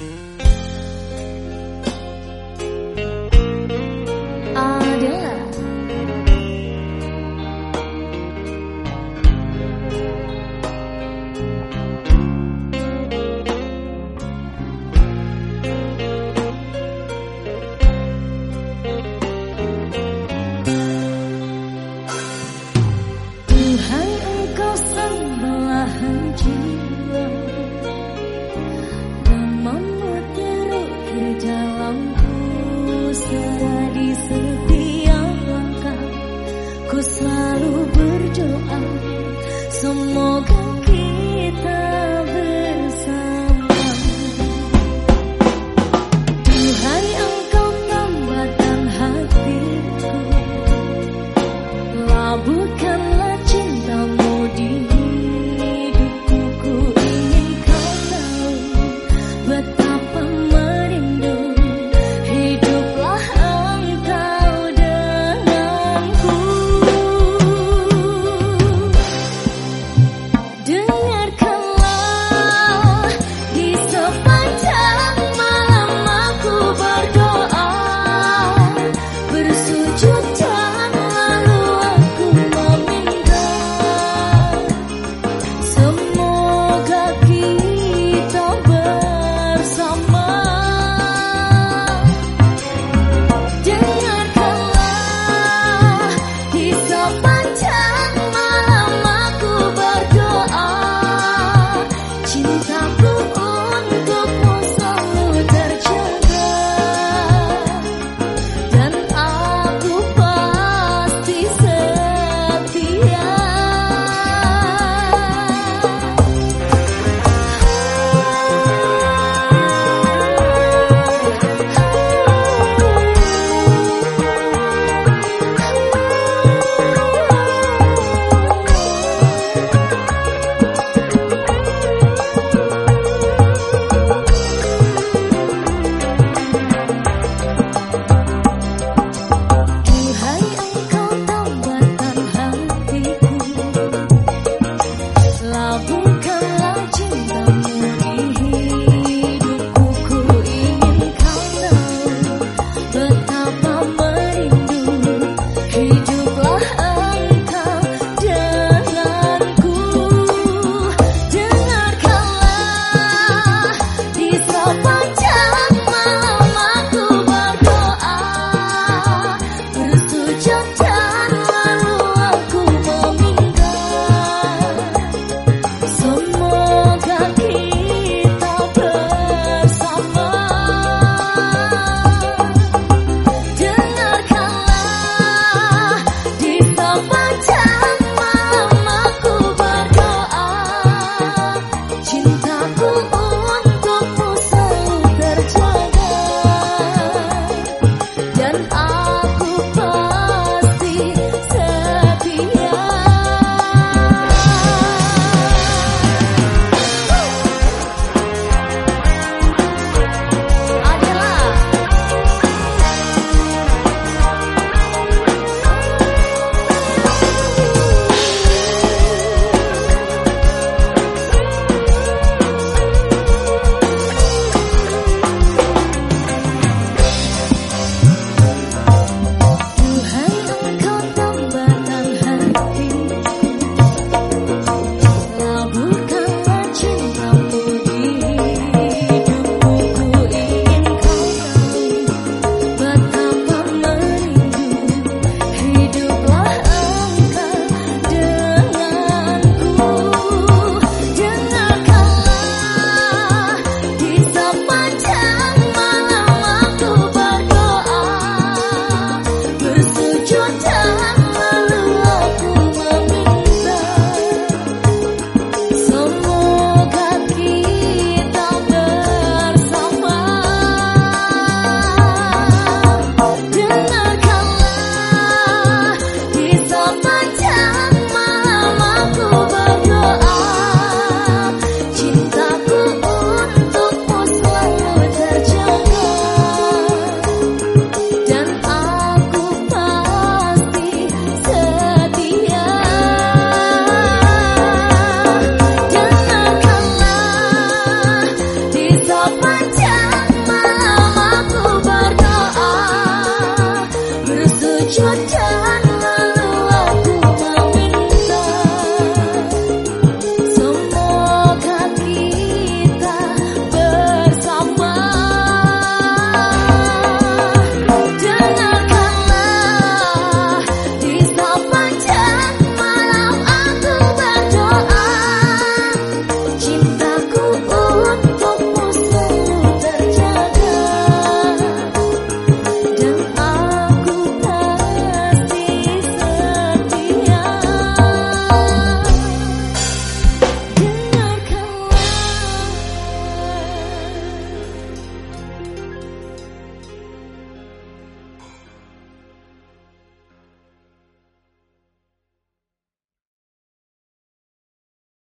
Mm-hmm. took time.